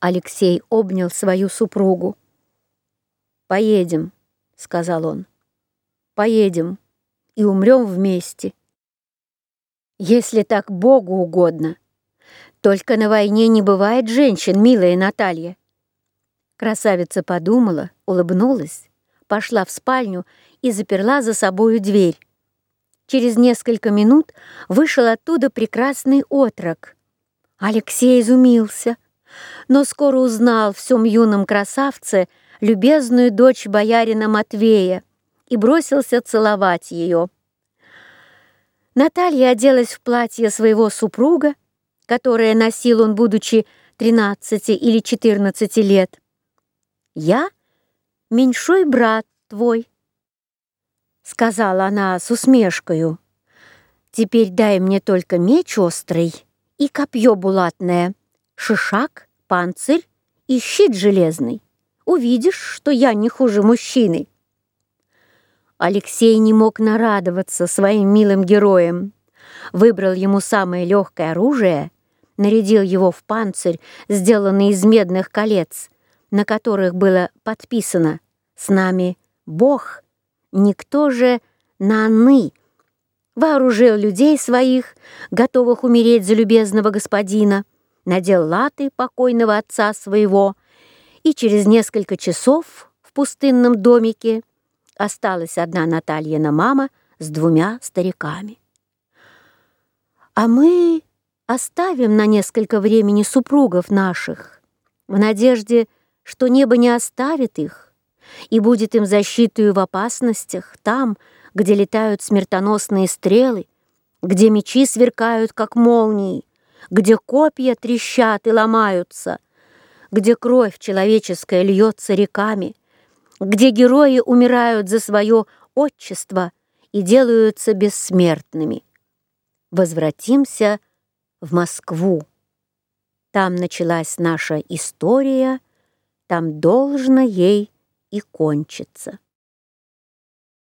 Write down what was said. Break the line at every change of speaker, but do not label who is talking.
Алексей обнял свою супругу. «Поедем», — сказал он. «Поедем и умрем вместе. Если так Богу угодно. Только на войне не бывает женщин, милая Наталья». Красавица подумала, улыбнулась, пошла в спальню и заперла за собою дверь. Через несколько минут вышел оттуда прекрасный отрок. Алексей изумился, но скоро узнал в всем юном красавце любезную дочь боярина Матвея и бросился целовать ее. Наталья оделась в платье своего супруга, которое носил он, будучи 13 или 14 лет. «Я — меньшой брат твой», сказала она с усмешкою. «Теперь дай мне только меч острый и копье булатное, шишак, панцирь и щит железный. Увидишь, что я не хуже мужчины». Алексей не мог нарадоваться своим милым героям. Выбрал ему самое легкое оружие, нарядил его в панцирь, сделанный из медных колец, на которых было подписано «С нами Бог» Никто же на «ны» вооружил людей своих, готовых умереть за любезного господина, надел латы покойного отца своего, и через несколько часов в пустынном домике осталась одна Натальина мама с двумя стариками. А мы оставим на несколько времени супругов наших, в надежде, что небо не оставит их, и будет им защитою в опасностях там, где летают смертоносные стрелы, где мечи сверкают, как молнии, где копья трещат и ломаются, где кровь человеческая льется реками, где герои умирают за свое отчество и делаются бессмертными. Возвратимся в Москву. Там началась наша история, там должно ей и кончится.